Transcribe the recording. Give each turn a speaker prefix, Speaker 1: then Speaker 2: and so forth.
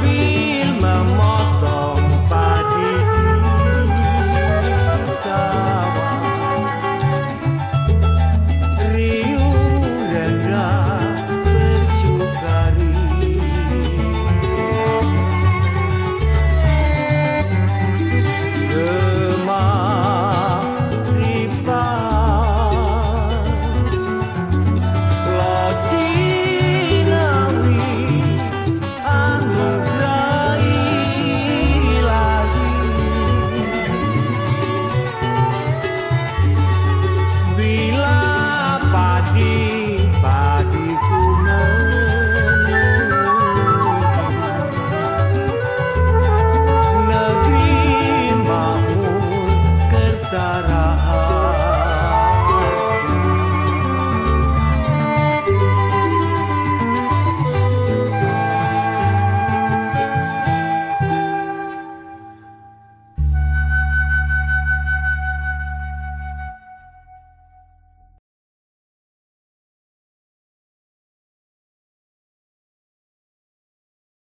Speaker 1: Feel my